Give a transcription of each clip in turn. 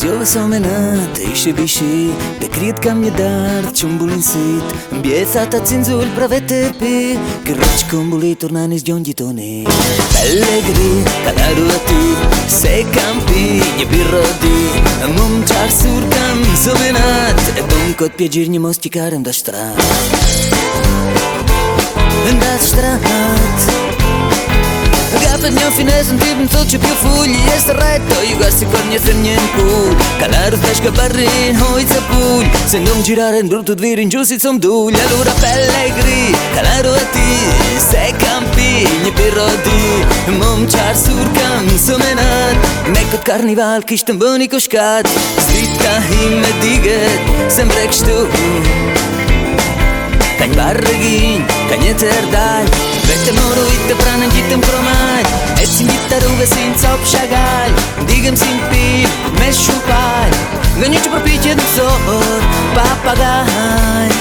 Здьоса мена, тъй ще виши, да крият камня дар, чумбулин сит, бецата цинзул, правете пи, кървач комбули, торнани с дьонди тони. Пелегри, каларуати, се кампи, не би роди, мум чар суркам, зоменат, етон кот пьеджирни мости карам да штра. Да штра. dobbiamo finire sentire un socio più fugli E se retto io quasi qua non c'è niente Calare sta scappare in hoi zappugli Se non girare in brutto dviri in giù si son dugli Allora pelle gri, calare a ti Se campigni per rodi Mom char sur cam so menar Mecco carnival che sta buoni coscati Sitta diget, sembra che sto Cagnar a ti Se campigni per rodi Mom char sur cam somenat Mecco carnival chi stan boni coscat Svitta him e diget, sembra che stu Kaň barragin, kaň eterdaj Vete moro itte pranen gitem promaj Et sin gitaruve sin cop shagal Digam sin pil, mes shupaj Ganjuče propitje do sor Papagaj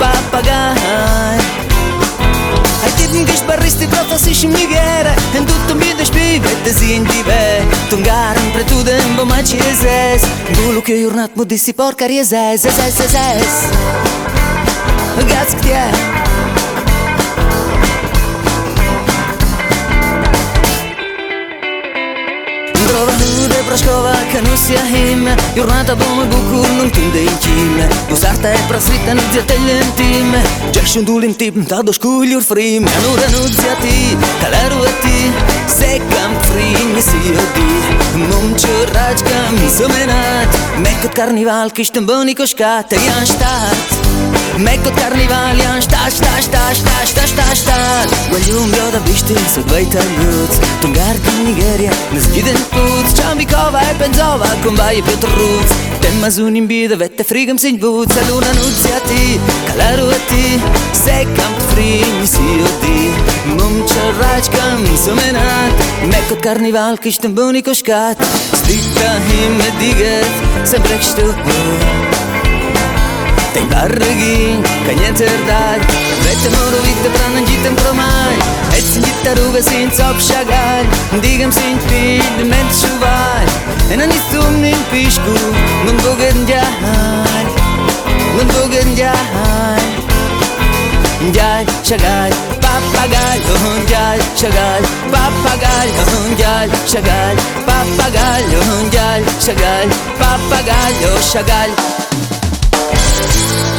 Papagaj Ai tipin che sbarristi proprio si scimmighera E tutto mi da spiego e te si indive Tungaran pre tu dembo ma ci prashkova ka nusja hime. Jurnata bo më bukur nuk të ndejkime Guzarta e prasrita në djetelen time. Gjek shumë dullim tip në ta do shkullur frim Janura në djati, kaleru e ti. Se kam fri një si o di. Më më që raq kam një zëmenat. Me këtë karnival kishtë më bëni këshkat E janë shtat. Me këtë karnival janë shtat, shtat, shtat, shtat, shtat, shtat, shtat. Gëllu më jo zawiści Sodwejta miód, Tungarka, Nigeria. Nizgiden Płuc, Czambikowa, Pędzowa Kumbaje, Piotrów Tem mazunim bida, wette frigam sin but Saluna nuzia ti, kalaru a ti Sekam tfrin, si o ti Mum čaračkam, sumenat Mekot karnival, kištem buni koškat Slita him ediget, sem brekštu Kargi, kañetzerdat Vete moru vikta pranan jitem promai Etsin jitaruga sin top shagal Digam sin pid ment shuval Enan istum nin pishku Nun bogen jahan Nun bogen jahan Jaj shagal Papagal Lohun jaj shagal Papagal Lohun jaj shagal Papagal Lohun jaj shagal Papagal Lohun jaj shagal Thank you.